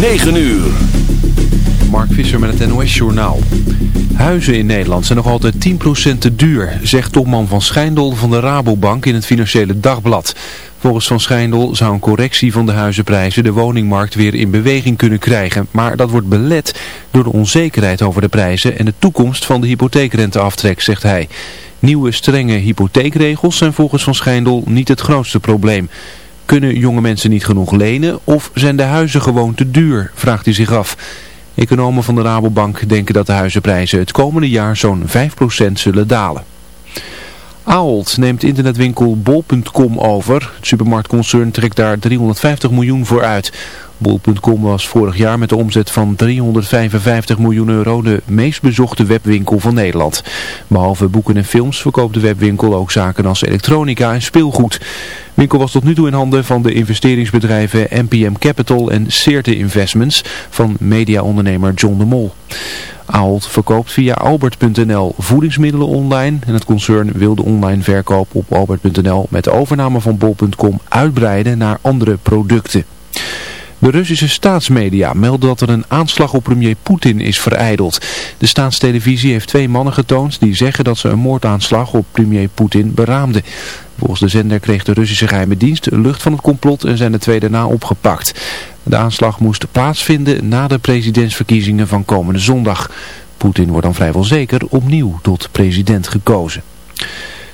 9 uur. Mark Visser met het NOS-journaal. Huizen in Nederland zijn nog altijd 10% te duur, zegt topman van Schijndel van de Rabobank in het Financiële Dagblad. Volgens Van Schijndel zou een correctie van de huizenprijzen de woningmarkt weer in beweging kunnen krijgen. Maar dat wordt belet door de onzekerheid over de prijzen en de toekomst van de hypotheekrenteaftrek, zegt hij. Nieuwe strenge hypotheekregels zijn volgens Van Schijndel niet het grootste probleem. Kunnen jonge mensen niet genoeg lenen of zijn de huizen gewoon te duur, vraagt hij zich af. Economen van de Rabobank denken dat de huizenprijzen het komende jaar zo'n 5% zullen dalen. Ahold neemt internetwinkel bol.com over. Het supermarktconcern trekt daar 350 miljoen voor uit. Bol.com was vorig jaar met de omzet van 355 miljoen euro de meest bezochte webwinkel van Nederland. Behalve boeken en films verkoopt de webwinkel ook zaken als elektronica en speelgoed. De winkel was tot nu toe in handen van de investeringsbedrijven NPM Capital en Seerte Investments van mediaondernemer John de Mol. Ahold verkoopt via albert.nl voedingsmiddelen online en het concern wil de online verkoop op albert.nl met de overname van bol.com uitbreiden naar andere producten. De Russische staatsmedia melden dat er een aanslag op premier Poetin is vereideld. De staatstelevisie heeft twee mannen getoond die zeggen dat ze een moordaanslag op premier Poetin beraamden. Volgens de zender kreeg de Russische geheime dienst lucht van het complot en zijn de twee daarna opgepakt. De aanslag moest plaatsvinden na de presidentsverkiezingen van komende zondag. Poetin wordt dan vrijwel zeker opnieuw tot president gekozen.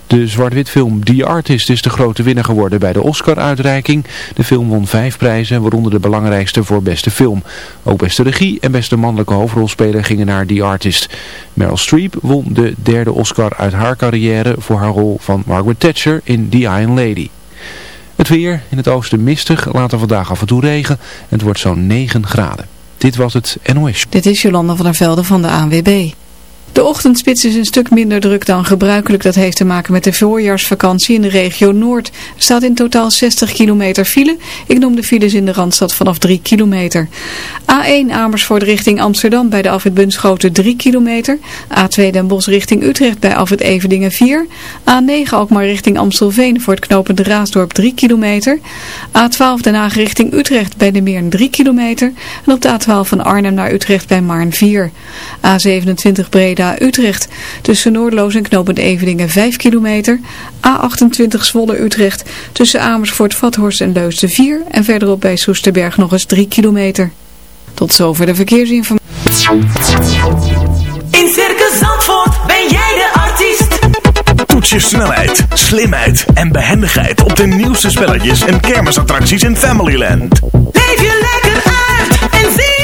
De zwart-wit film The Artist is de grote winnaar geworden bij de Oscar-uitreiking. De film won vijf prijzen, waaronder de belangrijkste voor beste film. Ook beste regie en beste mannelijke hoofdrolspeler gingen naar The Artist. Meryl Streep won de derde Oscar uit haar carrière voor haar rol van Margaret Thatcher in The Iron Lady. Het weer, in het oosten mistig, later vandaag af en toe regen en het wordt zo'n 9 graden. Dit was het NOS. Dit is Jolanda van der Velde van de ANWB. De ochtendspits is een stuk minder druk dan gebruikelijk. Dat heeft te maken met de voorjaarsvakantie in de regio Noord. Er staat in totaal 60 kilometer file. Ik noem de files in de Randstad vanaf 3 kilometer. A1 Amersfoort richting Amsterdam bij de afwit Bunschoten 3 kilometer. A2 Den Bosch richting Utrecht bij afwit Evedingen 4. A9 Alkmaar richting Amstelveen voor het knooppunt Raasdorp 3 kilometer. A12 Den Haag richting Utrecht bij de Meern 3 kilometer. En op de A12 van Arnhem naar Utrecht bij Maarn 4. A27 Breda Utrecht. Tussen Noordloos en Knopend Eveningen 5 kilometer. A28 Zwolle-Utrecht. Tussen Amersfoort, Vathorst en Leusden 4. En verderop bij Soesterberg nog eens 3 kilometer. Tot zover de verkeersinformatie. In Circus Zandvoort ben jij de artiest. Toets je snelheid, slimheid en behendigheid op de nieuwste spelletjes en kermisattracties in Familyland. Leef je lekker uit en zie.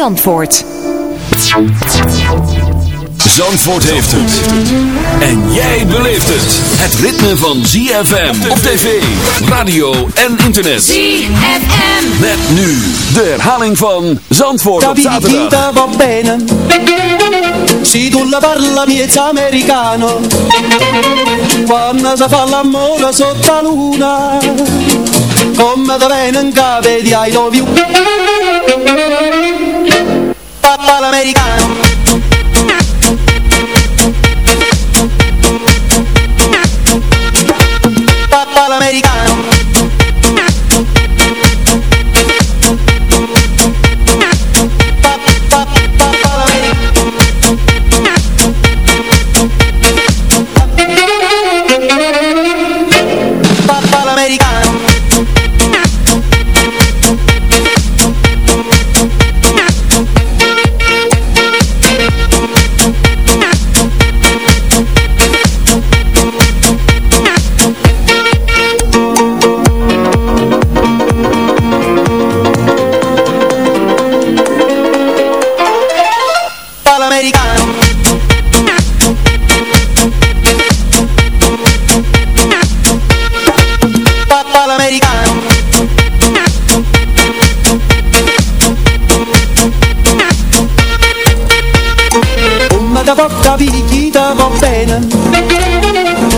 Zandvoort. Zandvoort heeft het. En jij beleeft het. Het ritme van ZFM op tv, radio en internet. ZFM. Met nu de herhaling van Zandvoort op zaterdag. Capita va bene Se tu la parla miezza americano Quando si fa l'amore sotto la luna Come da bene in cave di I love Papa l'americano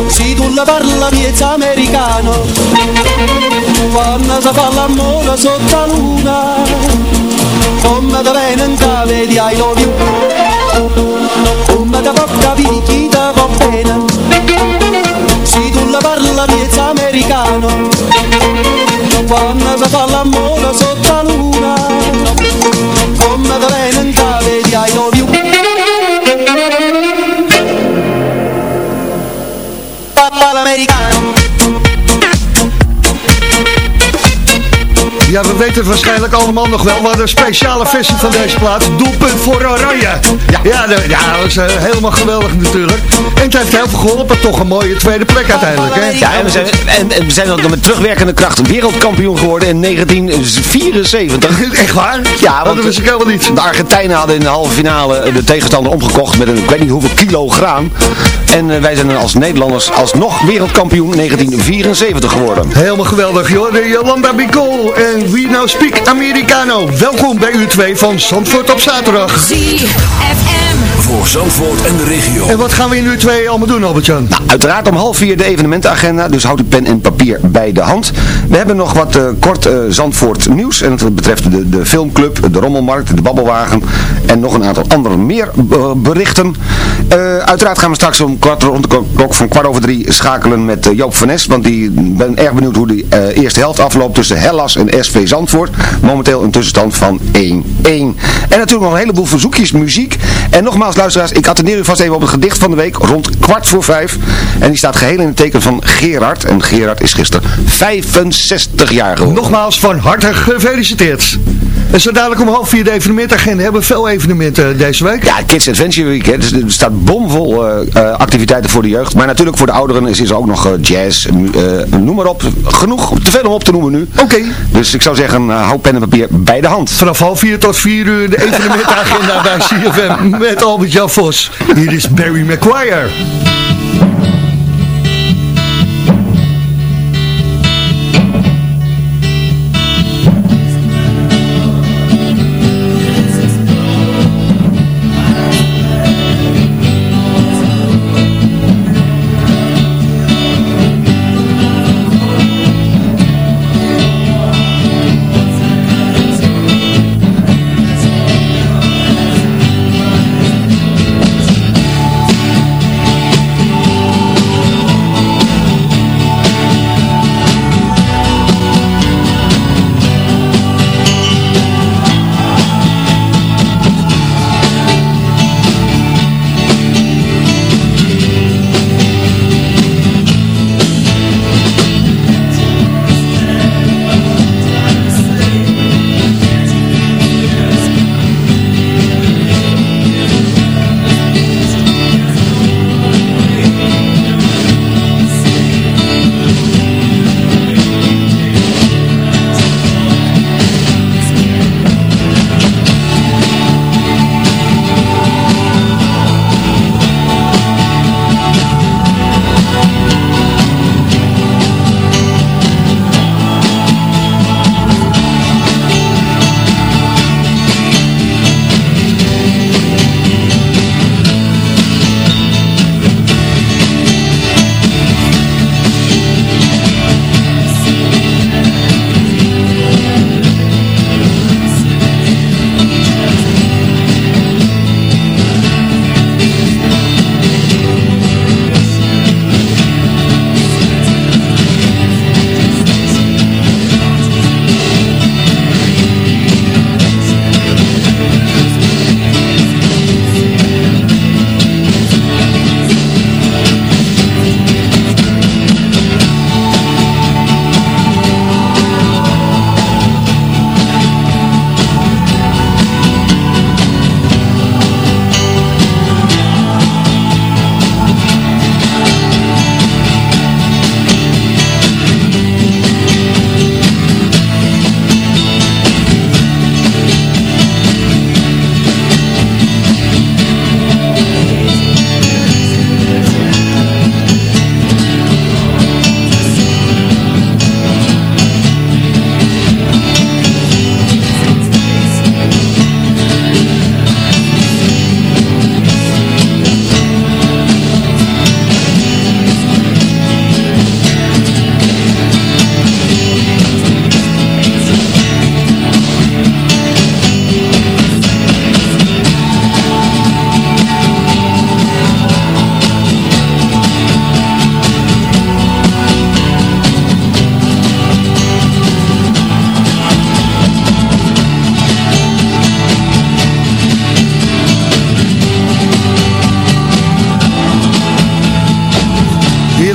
Se tu la parla miezza americano. Quando si fa l'amore sotto la luna Come da bene in cave di I love you. Come porta picchita va bene Se tu la parla miezza americano. Quando si Ja, we weten het waarschijnlijk allemaal nog wel. We hadden een speciale versie van deze plaat. Doelpunt voor Oranje. Ja, ja, de- ja dat is eh, helemaal geweldig natuurlijk. En het heeft heel veel geholpen. Toch een mooie tweede plek uiteindelijk. Hè? Ja, en we zijn, en, en we zijn ook met terugwerkende kracht wereldkampioen geworden in 1974. Echt waar? Ja, dat want wist ik helemaal niet. de Argentijnen hadden in de halve finale de tegenstander omgekocht met een, ik weet niet hoeveel kilo graan. En eh, wij zijn dan als Nederlanders alsnog wereldkampioen 1974 geworden. Helemaal geweldig, joh. De Jolanda Bicol en We Now Speak Americano. Welkom bij u twee van Zandvoort op zaterdag. ZFM. Voor Zandvoort en de regio. En wat gaan we in u twee allemaal doen, Albert-Jan? Nou, uiteraard om half vier de evenementenagenda, dus houd uw pen en papier bij de hand. We hebben nog wat eh, kort eh, Zandvoort nieuws en dat betreft de, de filmclub, de rommelmarkt, de babbelwagen en nog een aantal andere meer eh, berichten. Eh, uiteraard gaan we straks om kwart rond de klok van kwart over drie schakelen met Joop van Nes, want die ben erg benieuwd hoe die eh, eerste helft afloopt tussen Hellas en SV Zandvoort. Momenteel een tussenstand van 1-1. En natuurlijk nog een heleboel verzoekjes, muziek. En nogmaals luisteraars, ik attendeer u vast even op het gedicht van de week rond kwart voor vijf. En die staat geheel in het teken van Gerard. En Gerard is gisteren 65 jaar geworden. Nogmaals van harte gefeliciteerd. En zo dadelijk om half vier de evenementagenda. Hebben we veel evenementen deze week. Ja, Kids Adventure Week. Hè. Dus er staat bomvol eh, eh, activiteiten voor de jeugd. Maar natuurlijk voor de ouderen is, is er ook nog eh, jazz. eh, noem maar op. Genoeg. Te veel om op te noemen nu. Oké. Dus ik zou zeggen, uh, hou pen en papier bij de hand. Vanaf half vier tot vier uur de evenementagenda bij CFM met Albert-Jan Vos. Hier is Barry McGuire.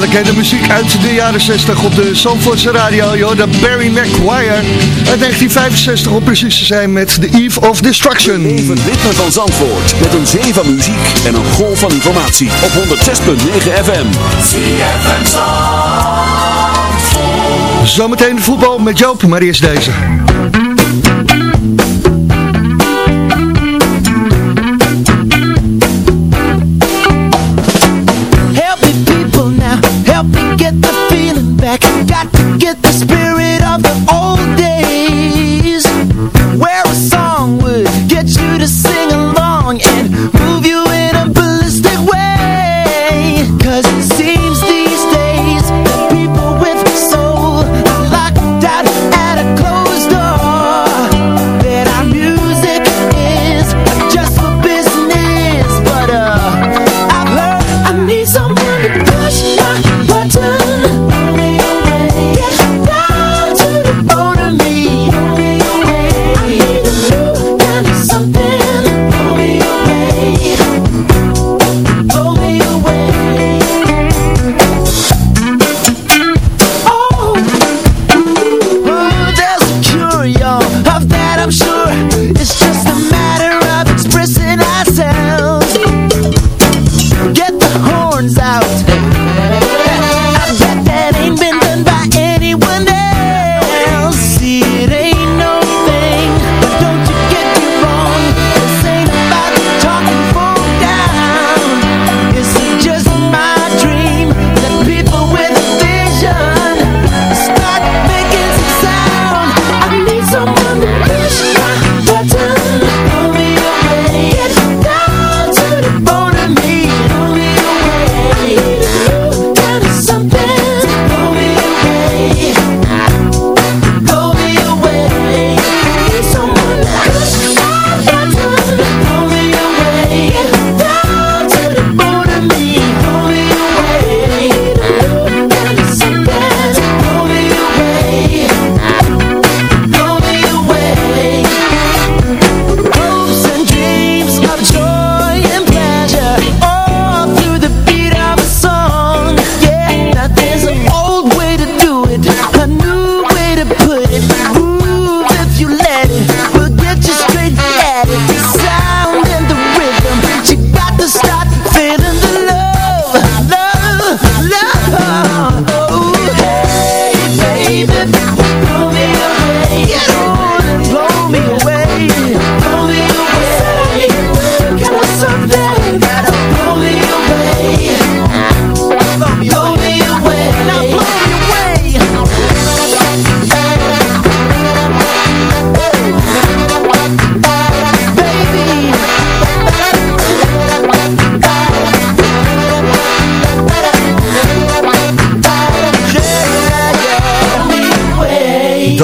Heerlijk hè, de muziek uit de jaren 60 op de Zandvoortse radio, joh, de Barry McGuire uit 1965 om precies te zijn met The Eve of Destruction. Even het ritme van Zandvoort met een zee van muziek en een golf van informatie op 106.9 FM. ZFM Zandvoort. Zometeen de voetbal met Joop, maar eerst deze.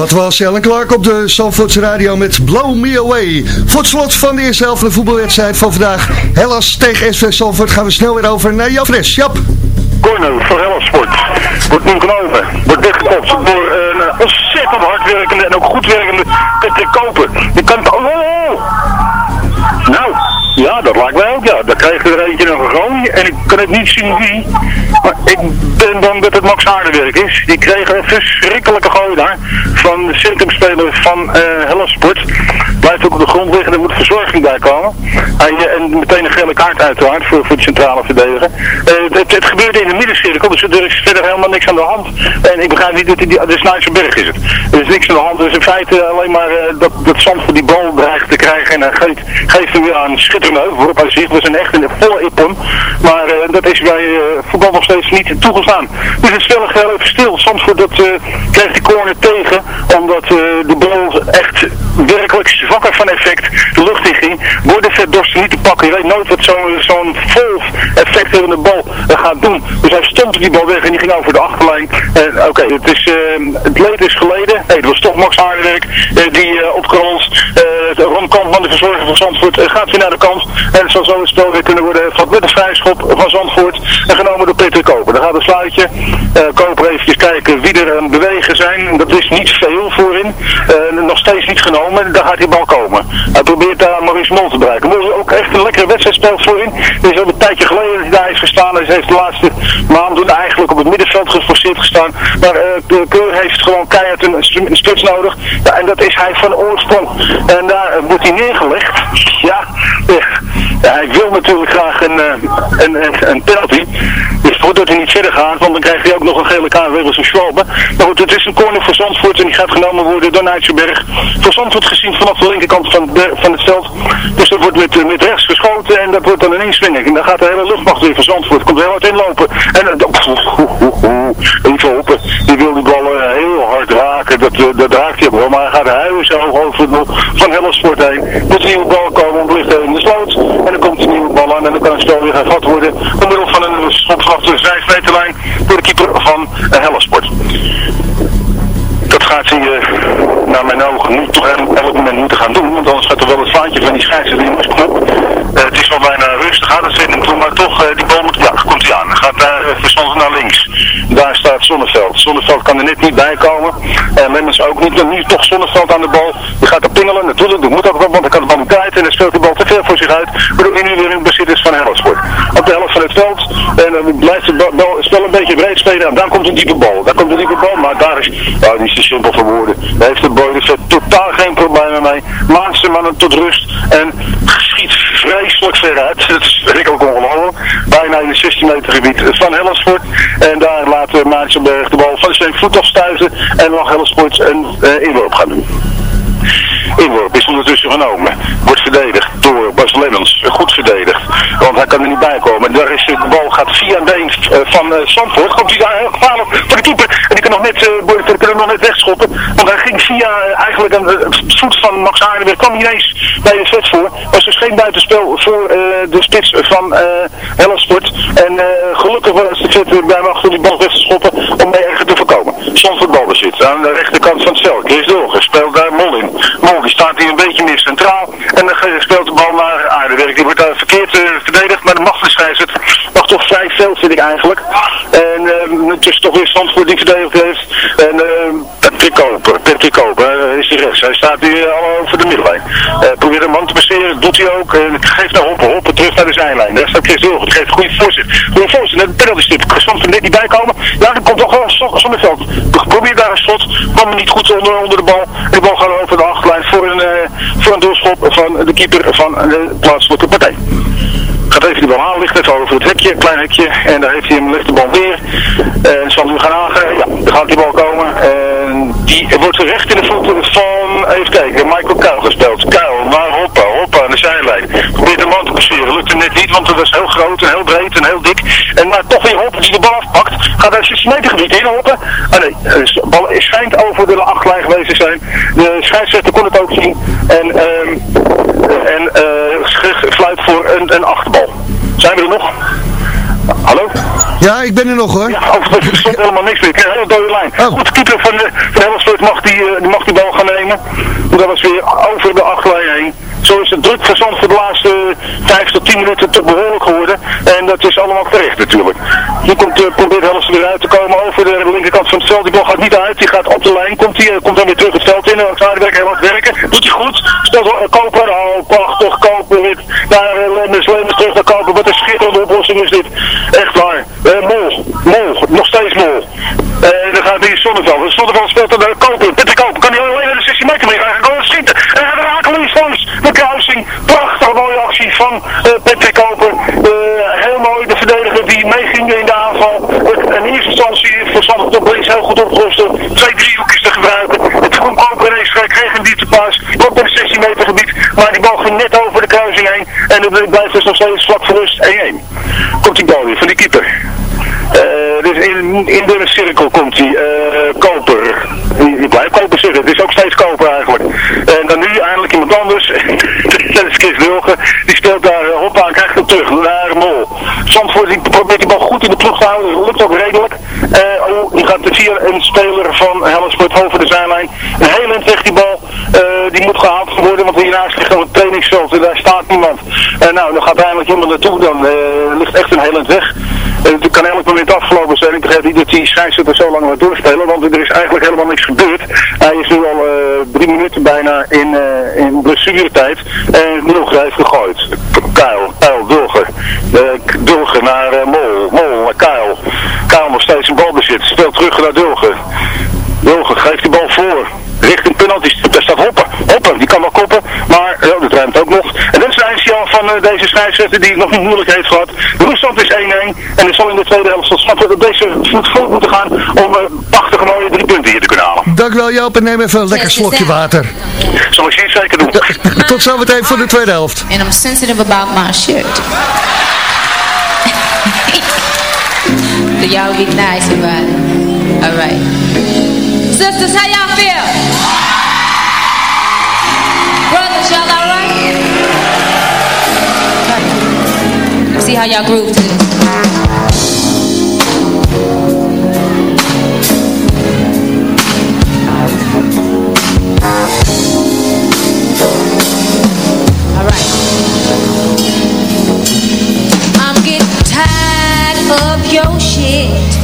Dat was Ellen Clark op de Zandvoortse Radio met Blow Me Away. Voor het slot van de eerste helft de voetbalwedstrijd van vandaag. Hellas tegen SV Zandvoort gaan we snel weer over naar Jan Fres. Jap. Corner voor Hellersport. Wordt nu genomen. Wordt weggekopt door een eh, ontzettend hardwerkende en ook goed werkende Peter Koper. Je kan... Oh, oh, oh. Nou, ja, dat lijkt mij ook, ja. Daar krijg je er en ik kan het niet zien wie. Maar ik ben dan dat het Max Aardewerk is. Die kreeg een verschrikkelijke gooi daar van de centrumspeler van eh Hellersport. Blijft ook op de grond liggen, er moet verzorging bij komen. Hij, eh, en meteen een gele kaart uiteraard voor, voor de centrale verdediger. Eh, het, het gebeurde in de middencirkel, dus er is verder helemaal niks aan de hand. En ik begrijp niet dat die- de Snijtsenberg is het. Er is niks aan de hand, dus in feite alleen maar dat, dat Zandvoort die bal dreigt te krijgen. En hij geeft, geeft hem weer aan schitterende heuvelworp. Hij zegt, we zijn echt in volle ippon. Maar eh, dat is bij eh, voetbal nog steeds niet toegestaan. Dus het spel gaat even stil. Zandvoort dat, eh, krijgt die corner tegen, omdat de bal echt werkelijk zwakker van effect de lucht in ging. Bordenvet dorst niet te pakken. Je weet nooit wat zo'n zo'n vol effect hebbende bal eh, gaat doen. Dus hij stond die bal weg en die ging over de achterlijn. En Oké, het is eh, het leed is geleden. Nee, het was toch Max Aardewerk eh, die eh, opgerold. eh Ron Kampman de verzorger van Zandvoort eh, gaat weer naar de kant. En het zal zo het spel weer kunnen worden van met een vrijschop van Zandvoort. En genomen door Peter Koper. Dan gaat het sluitje. Uh, Koper even kijken wie er aan bewegen zijn. Dat is niet veel voorin. Uh, nog steeds niet genomen. Daar gaat die bal komen. Hij probeert daar Maurice Bereiken. Maurice ook echt een lekkere wedstrijd speelt voorin. Dit is al een tijdje geleden daar is gestaan. Hij heeft de laatste maanden eigenlijk op het middenveld geforceerd gestaan. Maar uh, Keur heeft gewoon keihard een, een nodig. Ja, en dat is hij van oorsprong. En daar wordt hij neergelegd. Ja, ja, hij wil natuurlijk graag een, een, een, een penalty. Dus voordat hij niet verder gaat, want dan krijgt hij ook nog een gele kaart weer een Schwalbe. Maar goed, het is een corner voor Zandvoort en die gaat genomen worden door Nijtsenberg. Voor Zandvoort gezien vanaf de linkerkant van, van het veld. Dus dat wordt met, met rechts geschoten en dat wordt dan een inswinging. En dan gaat de hele luchtmacht weer van Zandvoort. Komt heel hard inlopen. En dan, even hopen. Die wil die bal heel hard raken. Dat, dat raakt hij wel. Maar hij gaat huilen zo over van Hellersport heen. Moet een nieuwe bal komen, want ligt in de sloot. En dan komt die nieuwe bal aan en dan kan het spel weer gevat worden. Door middel van een schop vanaf de 5 meterlijn door de keeper van Hellersport. Dat gaat hij uh, naar mijn ogen nu toch elk moment moeten gaan doen. Want anders gaat er wel het vaantje van die scheidsrechter in. Uh, het is wel bijna rustig aan het zitten toe, maar toch, die bal moet, ja, komt hij aan. Gaat daar verstandig naar links. Daar staat Zonneveld. Zonneveld kan er net niet bij komen. En Lemmens ook niet. Nu toch Zonneveld aan de bal. Die gaat er pingelen. Natuurlijk, dat moet ook wel, want hij kan de bal niet kwijt. En dan speelt de bal te veel voor zich uit. Waardoor hij nu weer in bezit is van Hellersport. Op de helft van het veld. En dan blijft het spel een beetje breed spelen. En dan komt een diepe bal. Daar komt een diepe bal. Maar daar is, nou, die is te simpel voor woorden. Daar heeft de Boydervet totaal geen problemen mee. Maakt ze mannen tot rust. En schiet vreselijk veruit. Dat is werkelijk ongelooflijk. Bijna in het 16 meter gebied van Hellersport. En daar laat Maartsenberg de bal van zijn voet afstuizen. En mag Hellersport een uh, inworp gaan doen. Inworp is ondertussen genomen. Wordt verdedigd door Bas Lemmens. Goed verdedigd. Want hij kan er niet bij komen. Daar is de bal gaat via een been uh, van uh, Zandvoort. Komt hij daar heel gevaarlijk voor de keeper. En die kan nog net, uh, kan nog net wegschoppen. Want hij ging via eigenlijk een voet van Max Aardenberg. kwam niet eens bij de vet voor. Was dus geen buitenspel voor de spits van Hellersport. En gelukkig was de vet bij Max die bal weg te schoppen om mee erger te voorkomen. Zandvoort balbezit aan de rechterkant van het veld. Chris Dolger speelt daar Mol in. Die staat hier een beetje meer centraal. En dan speelt de bal naar Aardenberg. Die wordt verkeerd uh, verdedigd, maar de machtigheid het mag toch vrij veel vind ik eigenlijk. En uh, het is toch weer Zandvoort die verdedigd heeft. En uh, Patrick Koper, Koper is die rechts. Hij staat hier al over de middenlijn. probeert een man te besteren, doet hij ook. geeft naar Hoppen, Hoppen terug naar de zijlijn. Daar staat Chris. Het geeft een goede voorzet. Goede voorzet. En de penalty stip. Er net niet bij komen. Ja, dan komt toch wel Zonneveld. Probeer daar een schot. Kwam niet goed onder, onder de bal. De bal gaat over de achterlijn voor een, een de keeper van de plaatselijke partij. Gaat even die bal aan, ligt even over het hekje, klein hekje. En daar heeft hij hem, ligt de bal weer. En zal nu gaan aangrijpen. Ja, daar gaat die bal komen. En die wordt recht in de voeten van, even kijken, Michael Kuil gespeeld. Kuil naar Hoppa, Hoppa aan de zijlijn. Probeert de man te passeren. Lukt hem net niet, want het was heel groot en heel breed en heel dik. En maar toch weer Hoppa die de bal afpakt. Gaat 16 meter gebied in, Hoppa. Ah nee, de bal schijnt over de achtlijn geweest te zijn. De scheidsrechter kon het ook zien. En, um, en uh, fluit voor een, een achterbal. Zijn we er nog? Hallo? Ja, ik ben er nog hoor. Ja, oh, er stond helemaal niks meer. Ik heb een hele dode lijn. Oh. Goed, de keeper van, de, van Hellersvoort mag die, uh, die mag die bal gaan nemen. Dat was weer over de achterlijn heen. Zo is het druk verzand voor de laatste 5 tot 10 minuten te behoorlijk geworden. En dat is allemaal terecht natuurlijk. Nu komt, uh, probeert Hellers weer uit te komen over de linkerkant van het veld. Die bal gaat niet uit, die gaat op de lijn. Komt, die, komt dan weer terug het veld in. En Zwaardenberg heel hard werken. Doet hij goed. Speelt uh, Koper. Oh, prachtig. Koper weer naar uh, Lemmers. Lemmers terug naar Koper. Wat een schitterende oplossing is dit. Echt waar. mol. Mol. Nog steeds mol. dan gaat hij Zonneveld. Zonneveld speelt dan de Koper. Peter Koper. Kan hij alleen naar de 16 meter mee gaan. Kan schieten. En er raken langs. De kruising. Prachtig mooie actie van uh, Patrick Koper. Uh, heel mooi. De verdediger die meeging in de aanval. In eerste instantie verstandig tot links heel goed opgelost. Twee driehoekjes te gebruiken. Het groen Koper ineens kreeg een dieptepaas. Ook in het 16 meter gebied. Maar die bal ging net over de kruising heen. En dan blijft dus nog steeds vlak voor rust 1-1. Komt die bal weer van die keeper. Dus in, in de cirkel komt hij. Uh, koper. Die, blijft koper zitten. Het is ook steeds koper eigenlijk. En dan nu eindelijk iemand anders. dat is Chris Wilgen. Die speelt daar uh, hoppa en krijgt hem terug naar Mol. Zandvoort die probeert die bal goed in de ploeg te houden. Dat lukt ook redelijk. Oh, die gaat via een speler van Hellensport over de zijlijn. Een heel weg die bal. Die moet gehaald worden, want hiernaast ligt nog een trainingsveld en daar staat niemand. Nou, dan gaat eindelijk iemand naartoe. Dan ligt echt een heel weg. Het kan elk moment afgelopen zijn. Ik begrijp niet dat die scheidsrechter zo lang gaat doorspelen, want er is eigenlijk helemaal niks gebeurd. Hij is nu al uh, drie minuten bijna in, uh, in blessuretijd en nog heeft gegooid. Kuil, Kuil, Dulger. Uh, Dulger naar Mol, Mol naar Kuil. Kuil nog steeds een balbezit, speelt terug naar Dulger. Dulger geeft die bal voor richting penalty. Daar staat Hoppen. Hoppen, die kan wel koppen, maar ja, dat ruimt ook nog. Van uh, deze scheidsrechter die nog niet moeilijk heeft gehad. De ruststand is 1-1 en er zal in de tweede helft tot snappen dat deze voet vol moeten gaan om uh, prachtige mooie drie punten hier te kunnen halen. Dankjewel Joop en neem even een lekker slokje water. Zal ik zien zeker doen. tot zometeen voor de tweede helft. And I'm sensitive about my shirt. so y'all be nice about it. Alright. Sisters, how y'all see how y'all groove to this. Alright. I'm getting tired of your shit.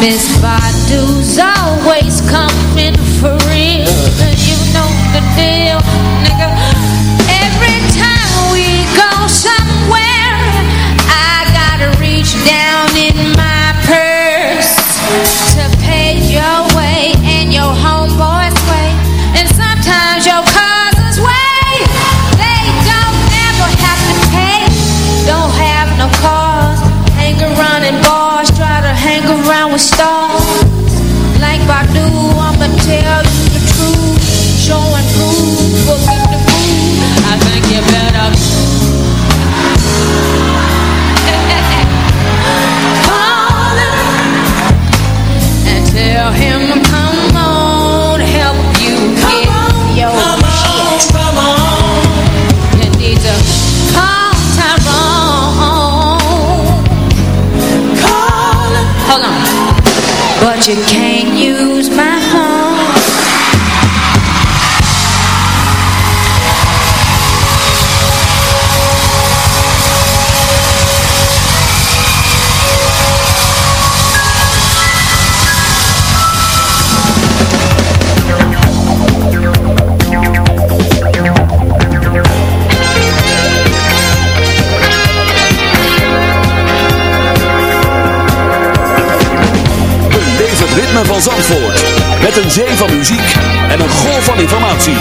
Miss But you een zee van muziek en een golf van informatie.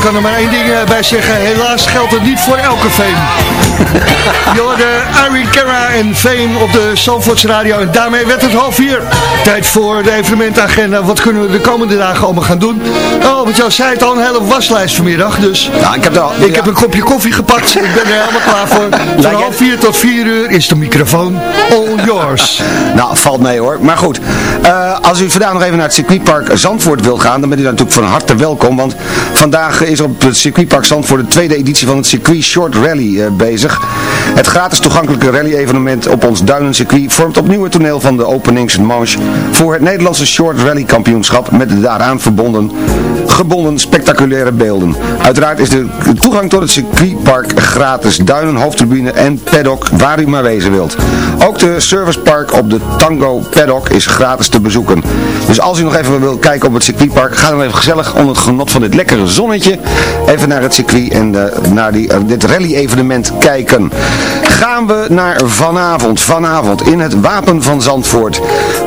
Kan er maar één ding eh, bij zeggen, helaas geldt het niet voor elke veen. Hoorde Irene Cara en Veen op de Zandvoorts Radio. En daarmee werd het half vier. Tijd voor de evenementagenda. Wat kunnen we de komende dagen allemaal gaan doen? Oh, want jou zei het al, een hele waslijst vanmiddag. Dus Ja, ik heb, al, ik heb een kopje koffie gepakt. Ik ben er helemaal klaar voor. Van half vier tot vier uur is de microfoon all yours. Nou, valt mee hoor. Maar goed, eh, als u vandaag nog even naar het circuitpark Zandvoort wilt gaan, dan bent u natuurlijk van harte welkom. Want vandaag is op het circuitpark Zandvoort de tweede editie van het circuit Short Rally eh, bezig. Het gratis toegankelijke rally-evenement op ons Duinencircuit vormt opnieuw het toneel van de openingsmanche voor het Nederlandse Short Rally kampioenschap met de daaraan verbonden gebonden spectaculaire beelden. Uiteraard is de toegang tot het circuitpark gratis. Duinen, hoofdtribune en paddock waar u maar wezen wilt. Ook de servicepark op de Tango Paddock is gratis te bezoeken. Dus als u nog even wilt kijken op het circuitpark, ga dan even gezellig onder het genot van dit lekkere zonnetje even naar het circuit en eh, naar die, eh, dit rally-evenement kijken. Weken. Gaan we naar vanavond. Vanavond in het Wapen van Zandvoort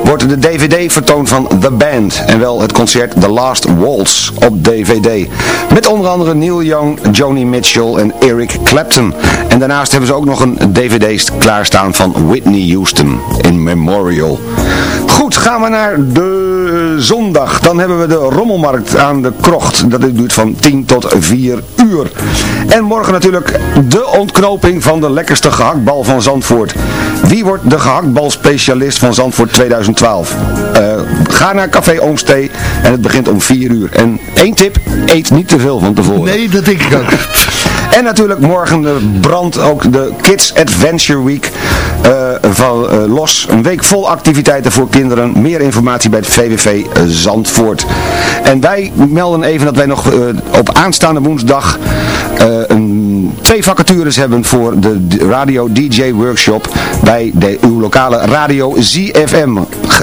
wordt de DVD vertoond van The Band. En wel het concert The Last Waltz op DVD. Met onder andere Neil Young, Joni Mitchell en Eric Clapton. En daarnaast hebben ze ook nog een DVD klaarstaan van Whitney Houston in Memorial. Goed, gaan we naar de zondag. Dan hebben we de rommelmarkt aan de krocht. Dat duurt van 10 tot 4 uur. En morgen natuurlijk de ontknoping van de lekkerste gehaktbal van Zandvoort. Wie wordt de gehaktbalspecialist van Zandvoort 2012? Eh, ga naar Café Oomstee en het begint om 4 uur. En één tip, eet niet te veel van tevoren. Nee, dat denk ik ook. En natuurlijk morgen eh, brandt ook de Kids Adventure Week eh, van eh, los. Een week vol activiteiten voor kinderen. Meer informatie bij het VVV eh, Zandvoort. En wij melden even dat wij nog op aanstaande woensdag een, twee vacatures hebben voor de radio DJ workshop bij de, uw lokale radio ZFM.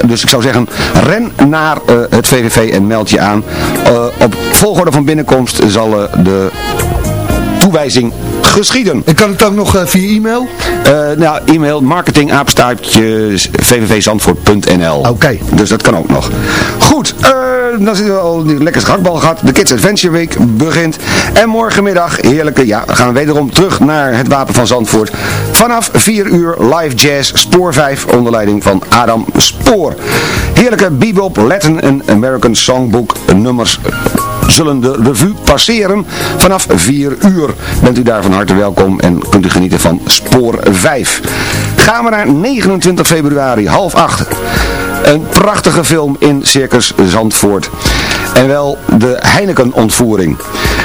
Dus ik zou zeggen, ren naar eh, het VVV en meld je aan. Eh, op volgorde van binnenkomst zal eh, de toewijzing geschieden. En kan het ook nog via e-mail? Nou, e-mail marketingapenstaartje vvvzandvoort.nl Oké. Dus dat kan ook nog. Goed, eh, dan zitten we al lekker gehaktbal gehad. De Kids Adventure Week begint. En morgenmiddag, heerlijke, ja, gaan we wederom terug naar het Wapen van Zandvoort. Vanaf 4 uur live jazz, spoor 5, onder leiding van Adam Spoor. Heerlijke bebop, Latin en American Songbook nummers zullen de revue passeren vanaf 4 uur. Bent u daar van harte welkom en kunt u genieten van Spoor 5. Gaan we naar 29 februari, half 8. Een prachtige film in Circus Zandvoort. En wel de Heineken-ontvoering.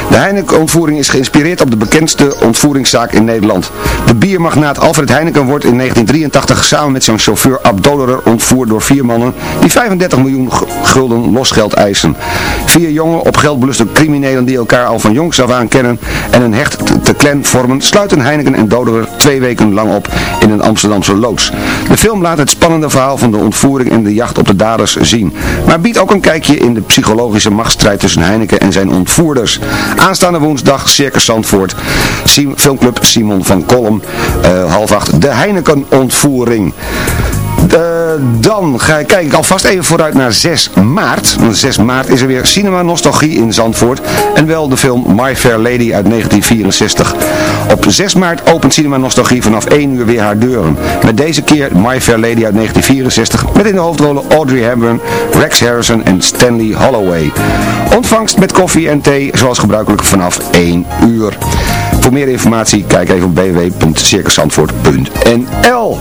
De Heineken-ontvoering is geïnspireerd op de bekendste ontvoeringszaak in Nederland. De biermagnaat Alfred Heineken wordt in 1983 samen met zijn chauffeur Ab Dolerer ontvoerd door vier mannen die 35 miljoen gu- gulden losgeld eisen. Vier jonge op geld beluste criminelen die elkaar al van jongs af aan kennen en een hecht te- clan vormen, sluiten Heineken en Dolerer twee weken lang op in een Amsterdamse loods. De film laat het spannende verhaal van de ontvoering en de jacht op de daders zien, maar biedt ook een kijkje in de psychologische machtsstrijd tussen Heineken en zijn ontvoerders. Aanstaande woensdag Circus Zandvoort, filmclub Simon van Kolm, eh, half acht, de Heineken ontvoering. Eh, dan ga kijk ik alvast even vooruit naar 6 maart. Want 6 maart is er weer Cinema Nostalgie in Zandvoort. En wel de film My Fair Lady uit 1964. Op 6 maart opent Cinema Nostalgie vanaf 1 uur weer haar deuren. Met deze keer My Fair Lady uit 1964. Met in de hoofdrollen Audrey Hepburn, Rex Harrison en Stanley Holloway. Ontvangst met koffie en thee zoals gebruikelijk vanaf 1 uur. Voor meer informatie kijk even op www.circuszandvoort.nl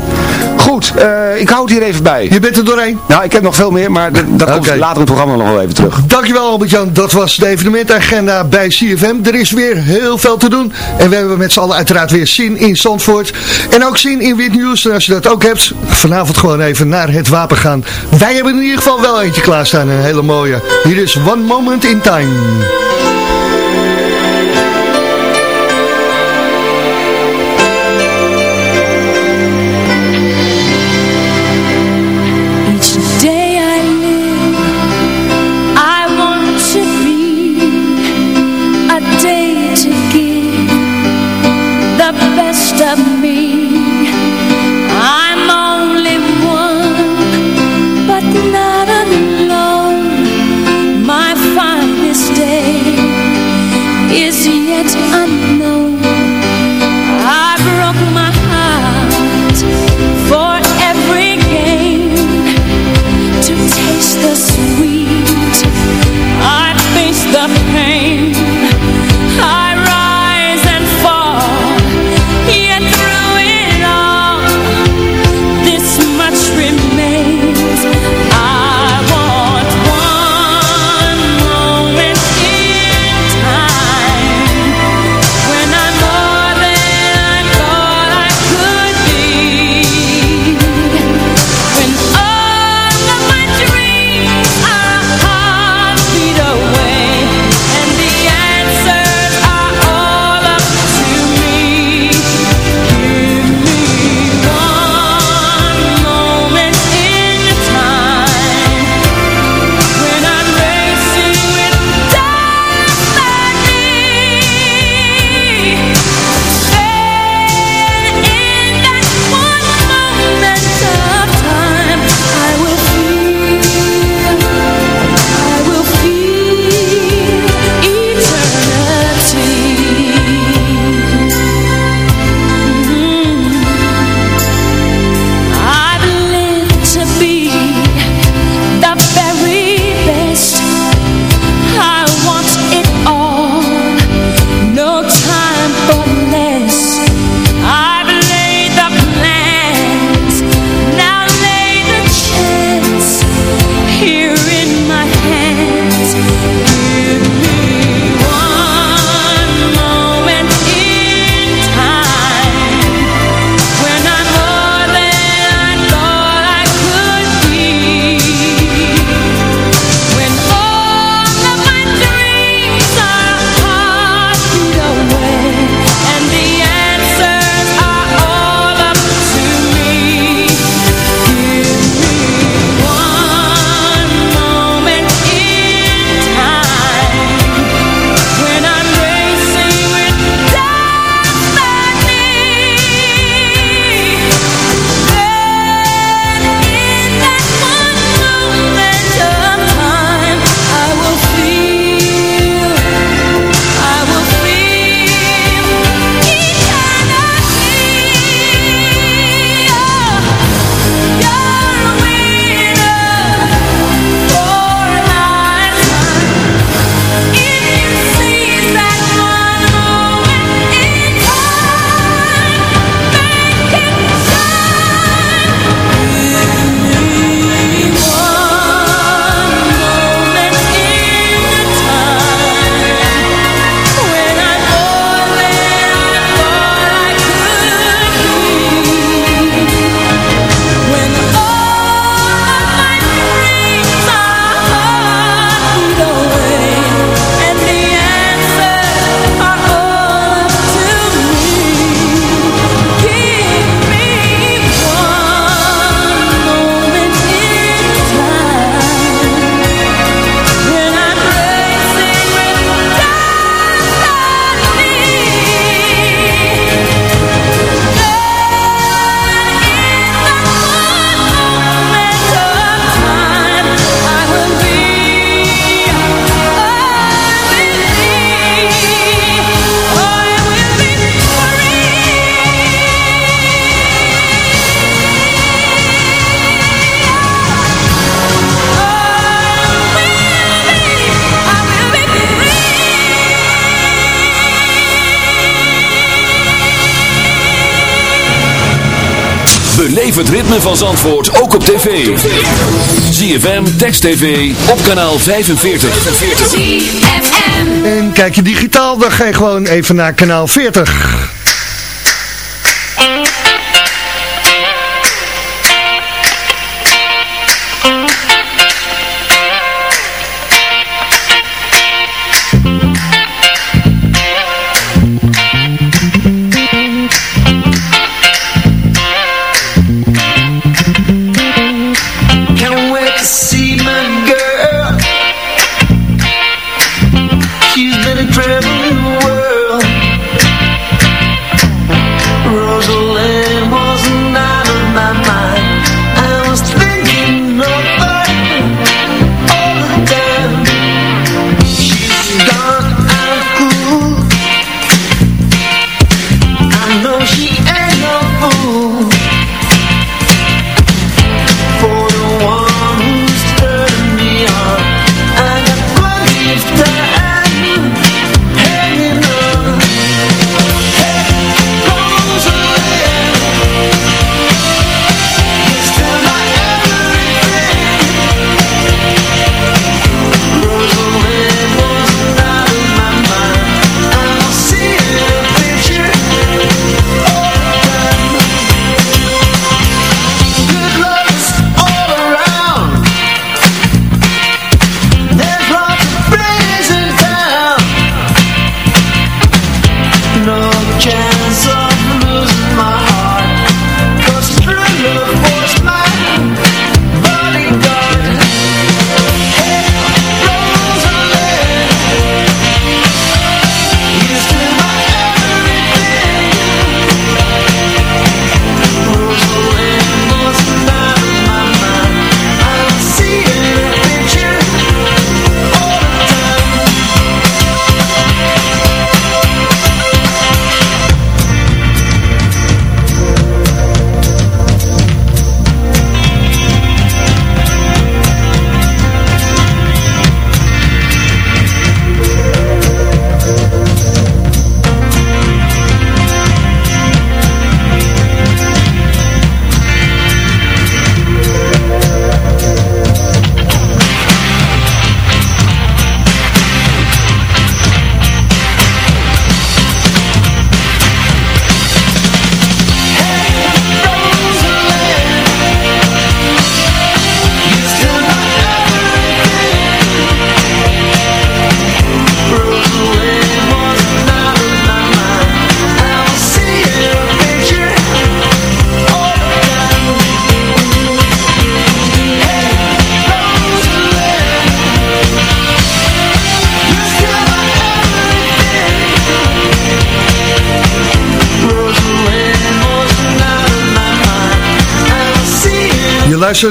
Goed, eh, ik hou het hier even bij. Je bent er doorheen. Nou, ik heb nog veel meer, maar dat, komt later in het programma nog wel even terug. Dankjewel Albert-Jan, dat was de evenementagenda bij CFM. Er is weer heel veel te doen en we hebben met z'n allen uiteraard weer zin in Zandvoort. En ook zin in Wit Nieuws. En als je dat ook hebt, vanavond gewoon even naar het wapen gaan. Wij hebben in ieder geval wel eentje klaarstaan, een hele mooie. Hier is One Moment in Time. Zandvoort ook op tv. ZFM, Text TV, op kanaal 45. ZFM. En kijk je digitaal, dan ga je gewoon even naar kanaal 40.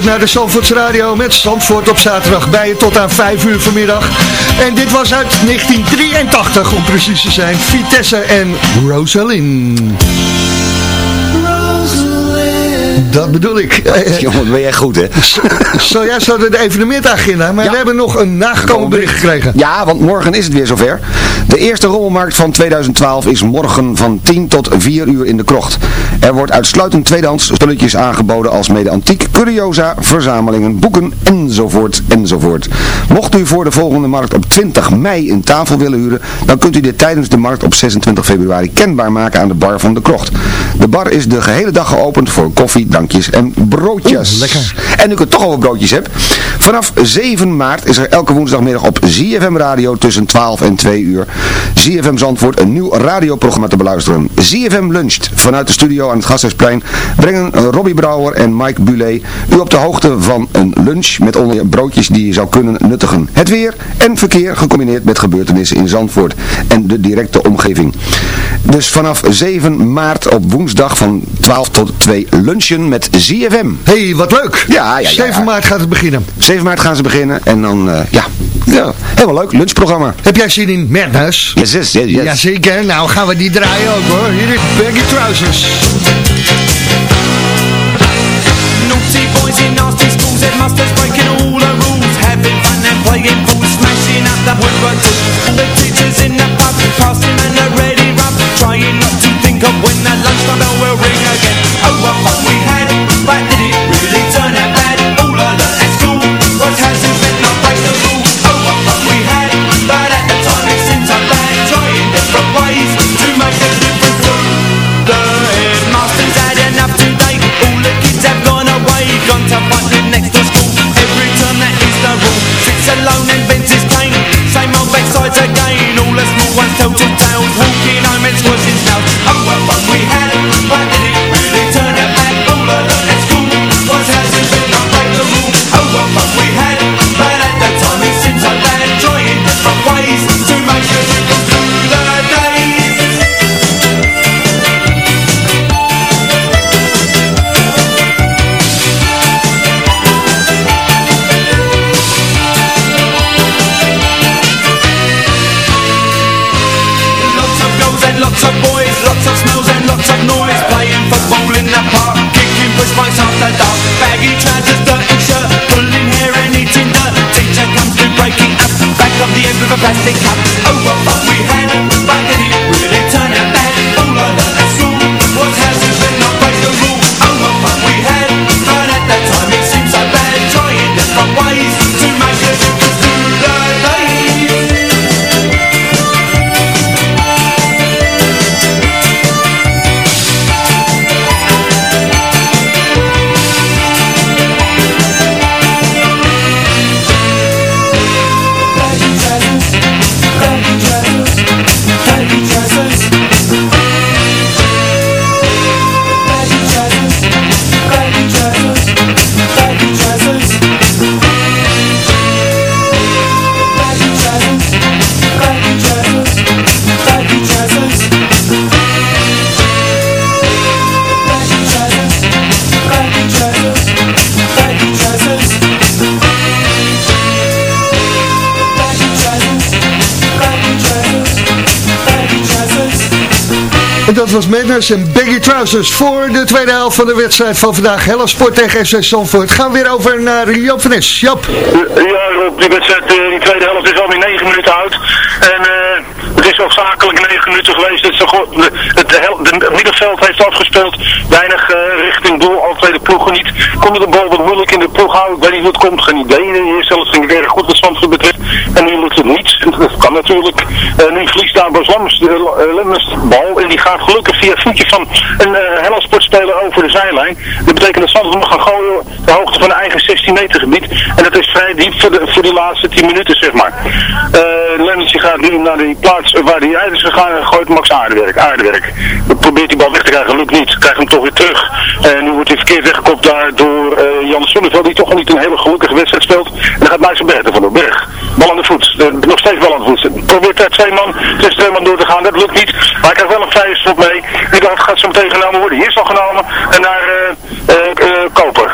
Naar de Zandvoorts Radio met Zandvoort op zaterdag bij je tot aan 5 uur vanmiddag. En dit was uit 1983 om precies te zijn. Vitesse en Rosalind. Dat bedoel ik. Jongen, ben jij goed, hè? Zojuist hadden we de evenementagenda, maar we hebben nog een nagekomen bericht gekregen. Ja, want morgen is het weer zover. De eerste rommelmarkt van 2012 is morgen van 10 tot 4 uur in de krocht. Er wordt uitsluitend tweedehands spulletjes aangeboden als mede antiek, curiosa, verzamelingen, boeken enzovoort enzovoort. Mocht u voor de volgende markt op 20 mei een tafel willen huren, dan kunt u dit tijdens de markt op 26 februari kenbaar maken aan de bar van de krocht. De bar is de gehele dag geopend voor koffie, drankjes en broodjes. lekker. En nu ik het toch over broodjes heb. Vanaf 7 maart is er elke woensdagmiddag op ZFM Radio tussen 12 en 2 uur. ZFM Zandvoort een nieuw radioprogramma te beluisteren. ZFM Luncht. Vanuit de studio aan het Gasthuisplein brengen Robbie Brouwer en Mike Bulet u op de hoogte van een lunch met onder broodjes die je zou kunnen nuttigen. Het weer en verkeer gecombineerd met gebeurtenissen in Zandvoort en de directe omgeving. Dus vanaf 7 maart op woensdag van 12 tot 2 lunchen met ZFM. hey, wat leuk. Ja, ja, ja. 7 maart gaat het beginnen. 7 maart gaan ze beginnen en dan, eh, ja, ja, helemaal leuk, lunchprogramma. Heb jij zin in? Yes, yes, yes, yes. Jazeker, nou gaan we die draaien ook hoor. Hier is Baggy Trousers. Naughty boys in nasty schools, headmasters breaking all the rules, having fun and playing pool, smashing up the woodwork too. The teachers in the pub, passing and a ready rub, trying not to think of when that lunchtime bell will ring again. Oh, what fun we walking home, it was his house. Oh, what we had! En Baggy Trousers voor de tweede helft van de wedstrijd van vandaag. Hello Sport tegen FC Zandvoort. Gaan we weer over naar Joop van Nes. Ja, die wedstrijd eh, de tweede helft is alweer 9 minuten oud. En eh, het is hoofdzakelijk 9 minuten geweest. Het, het, middenveld heeft afgespeeld. Weinig eh, richting doel, al tweede ploegen niet. Konden de bal wat moeilijk in de ploeg houden. Ik weet niet het komt, geen idee. Eerste helft ging het erg goed wat Zandvoort. Dat kan natuurlijk. Eh, nu verliest daar Bas Lammers de uh, Lemmers de bal. En die gaat gelukkig via het voetje van een uh, Hellas sportspeler over de zijlijn. Dat betekent dat Zandvoort mag gaan gooien de hoogte van een eigen 16 meter gebied. En dat is vrij diep voor de, voor die laatste 10 minuten, zeg maar. Uh, Lemmers gaat nu naar die plaats waar hij uit is gegaan en gooit Max Aardewerk. Aardewerk. Probeert die bal weg te krijgen, lukt niet. Krijgt hem toch weer terug. En nu wordt hij verkeerd weggekopt daar door Jan Sonneveld, die toch nog niet een hele gelukkige wedstrijd speelt. En dan gaat Nijsselberg er vandoor. Berg. Voet. Nog steeds bal aan de voet. Probeert daar twee man, tussen twee man door te gaan. Dat lukt niet. Maar hij krijgt wel een vrije stop mee. Die gaat zo meteen genomen worden. Hier is al genomen. En naar uh, Koper.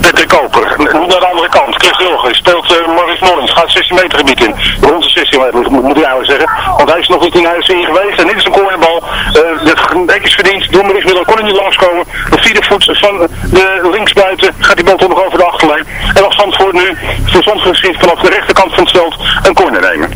Peter Koper. Naar de andere kant. Chris Wilger. Speelt Maurice Mollins. Gaat 16 meter gebied in. Rond de 16 meter moet, ik eigenlijk zeggen. Want hij is nog niet in huis in geweest. En dit is een cornerbal. Is verdiend. Miller kon hij niet langskomen. De vierde voet van de linksbuiten gaat die bal toch nog over de achterlijn. En nog Zandvoort nu. Voor Zandvoort geschikt vanaf de rechterkant van het veld een corner nemen.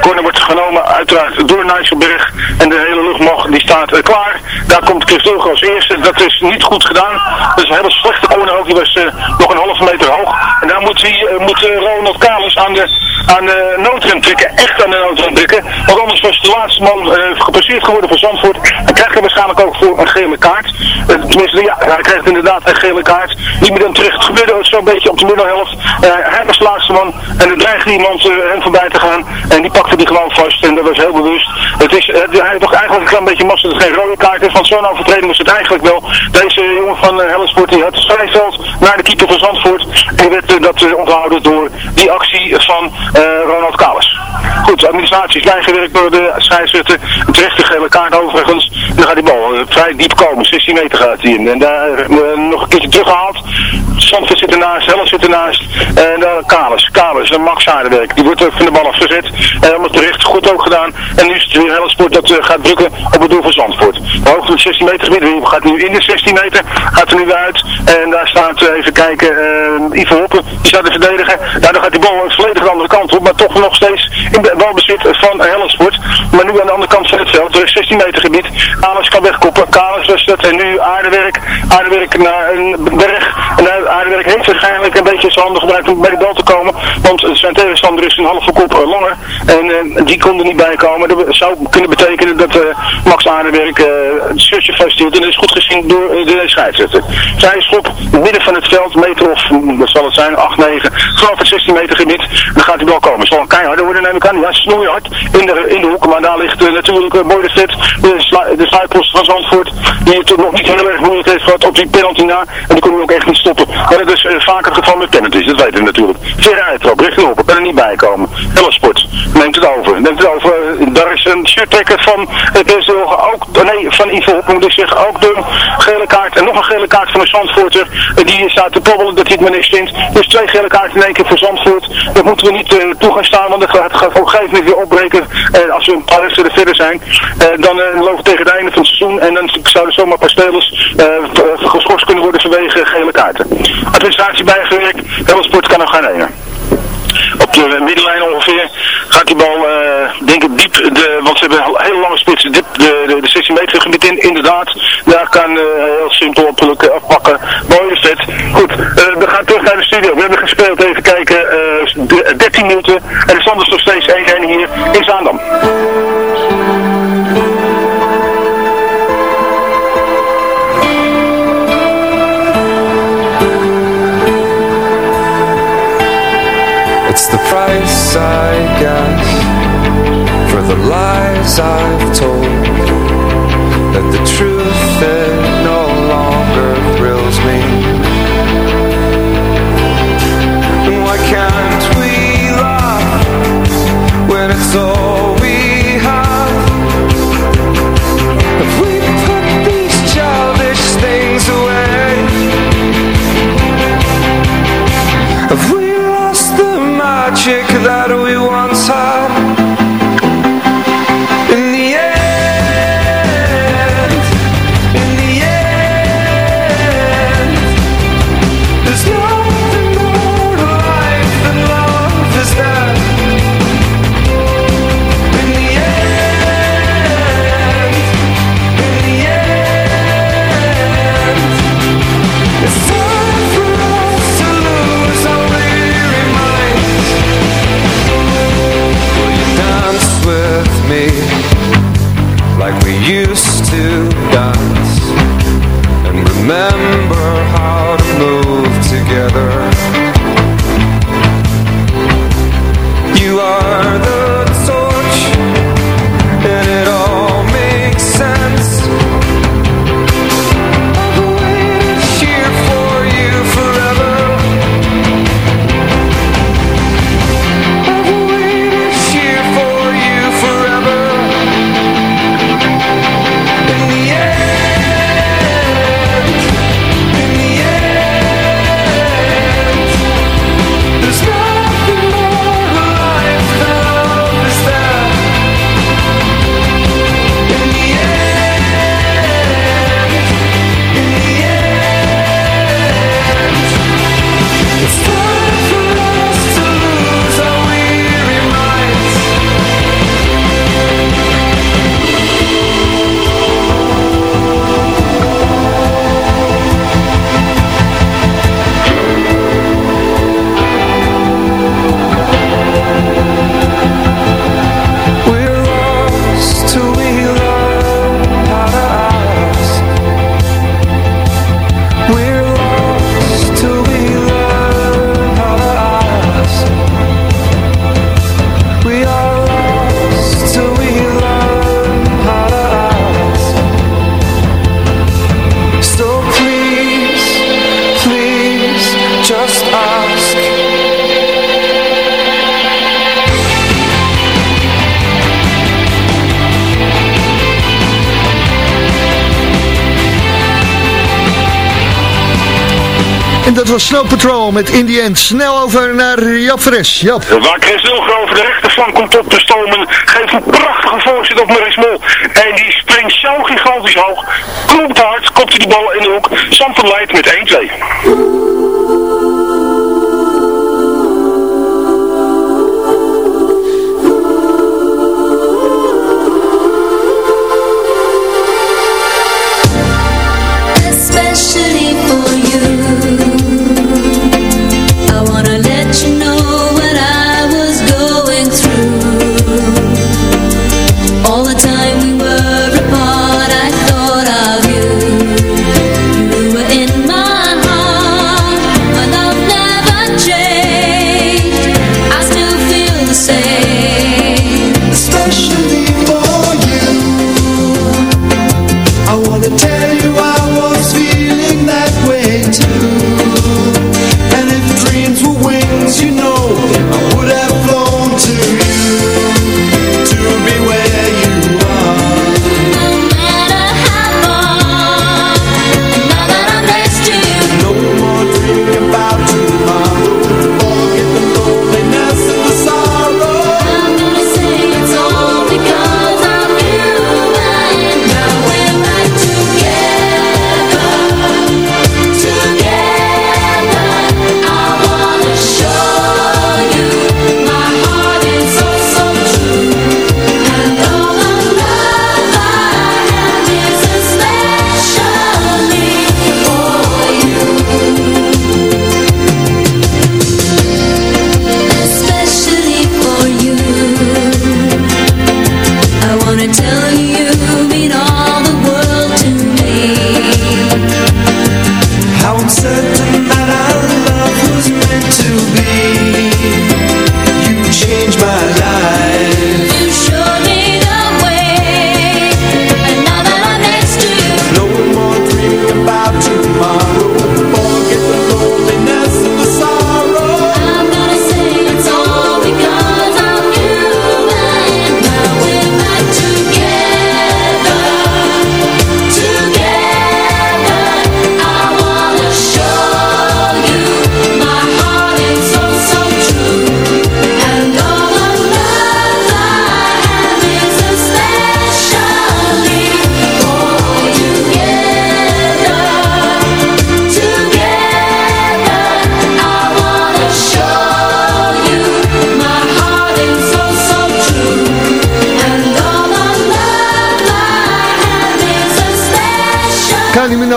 Corner wordt genomen uiteraard door Nijsselberg. En de hele luchtmacht die staat uh, klaar. Daar komt Christophe als eerste. Dat is niet goed gedaan. Dat is een hele slechte corner ook. Die was uh, nog een halve meter hoog. En daar moet, hij, uh, moet Ronald Kalis aan de, aan de noodrem trekken. Echt aan de noodrem trekken. Want anders was de laatste man gepasseerd geworden voor Zandvoort. En krijgt hij waarschijnlijk ook voor een gele kaart. tenminste, ja, hij krijgt inderdaad een gele kaart. Niet meer dan terecht. Het gebeurde zo'n beetje op de middelhelft. hij was de laatste man. En er dreigde iemand hem voorbij te gaan. En die pakte die gewoon vast en dat was heel bewust. Het is, het, hij toch eigenlijk een klein beetje massa dat het geen rode kaart is. Want zo'n overtreding was het eigenlijk wel. Deze jongen van uh, Hellesport die had het vrijveld naar de keeper van Zandvoort. En werd uh, dat onthouden door die actie van Ronald Kalis. Goed, de administratie is bijgewerkt door de scheidsrechter. Een terechte gele kaart overigens. En dan gaat die bal vrij diep komen. 16 meter gaat hij in. En daar nog een keertje teruggehaald. Zandvoort zit ernaast, Helles zit ernaast. En daar Kalis. Kalis, Max Aardewerk. Die wordt van de bal afgezet. Helemaal terecht, goed ook gedaan. En nu is het weer Hellesport dat uh, gaat drukken op het doel van Zandvoort. De hoogte van 16 meter gebied, gaat nu in de 16 meter, gaat er nu uit. En daar staat, uh, even kijken, uh, Ivo Hoppen, die staat te verdedigen. Daardoor gaat die bal volledig de andere kant op, maar toch nog steeds in de balbezit van Hellesport. Maar nu aan de andere kant van het veld, er is 16 meter gebied. Kalis kan wegkoppen. Kalis was dat. En nu aardewerk. Aardewerk naar een berg. En aardewerk heeft waarschijnlijk een beetje zijn handen gebruikt om bij de bal te komen. Want zijn tegenstander is een halve kop langer. En uh, die kon er niet bij komen. Dat zou kunnen betekenen dat uh, Max Aardewerk het shirtje vasthield. En dat is goed gezien door de scheidsrechter. Zij schop midden van het veld, meter of, wat zal het zijn, 8, 9. Geloof het 16 meter gebied. Dan gaat die bal komen. Zal een keihard worden neem ik aan. Ja, snoeihard in de, in de hoek. Maar daar ligt natuurlijk uh, Boy de Vet, de, de van Zandvoort. Die het nog niet heel erg moeilijk heeft gehad op die penalty na. En die kon hij ook echt niet stoppen. Maar dat is vaker het geval met penalties. Dat weten we natuurlijk. Verre uittrap, richting op. kan er niet bij komen. Sport neemt het over. Neemt het over. Daar is een shirttrekker van het ook, nee, van Ivo moet zeggen, ook de gele kaart. En nog een gele kaart van een Zandvoorter. Die staat te pobbelen dat hij het maar niks vindt. Dus twee gele kaarten in één keer voor Zandvoort. Dat moeten we niet uh, toe gaan staan, want het gaat, gaat op een gegeven moment weer opbreken. Uh, als we een paar wedstrijden verder zijn. Dan lopen we tegen het einde van het seizoen. En dan zouden zomaar paar spelers geschorst kunnen worden vanwege gele kaarten. Administratie bijgewerkt. Sport kan nog gaan nemen op de middenlijn ongeveer gaat die bal, uh, denk ik, diep, de, want ze hebben een hele lange spits, diep de, de, de 16 meter gebied in, inderdaad. Daar kan uh, heel simpel op afpakken. Mooi vet. Goed, we gaan terug naar de studio. We hebben gespeeld, even kijken, 13 minuten. En de stand is nog steeds 1-1 hier in Zaandam. sorry Met In The End. Snel over naar Jap Fres. Jap. Chris Wilger over de rechterflank komt op te stomen, geeft een prachtige voorzet op Maurice Mol. En die springt zo gigantisch hoog. Klopt hard, kopt hij die bal in de hoek. Zandvoort leidt met 1-2.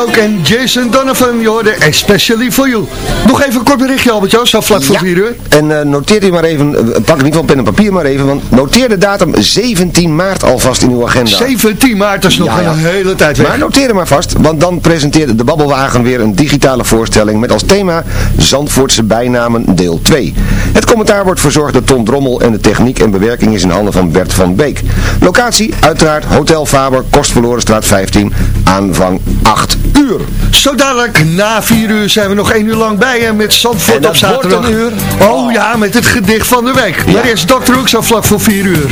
Minogue en Jason Donovan, je hoorde Especially For You. Nog even een kort berichtje Albert-Jan, zo vlak voor 4 uur. En uh, noteer u maar even, uh, pak in ieder geval pen en papier maar even, want noteer de datum 17 maart alvast in uw agenda. 17 maart, dat is nog ja, een hele tijd weg. Maar noteer hem maar vast, want dan presenteert de Babbelwagen weer een digitale voorstelling met als thema Zandvoortse bijnamen deel 2. Het commentaar wordt verzorgd door Ton Drommel en de techniek en bewerking is in handen van Bert van Beek. Locatie, uiteraard Hotel Faber, Kostverlorenstraat 15, aanvang 8 uur. Zo dadelijk, na 4 uur zijn we nog 1 uur lang bij en met Zandvoort op zaterdag. een uur. Oh ja, met het gedicht van de week. Ja. Maar eerst Dr. Hoek zo vlak voor 4 uur.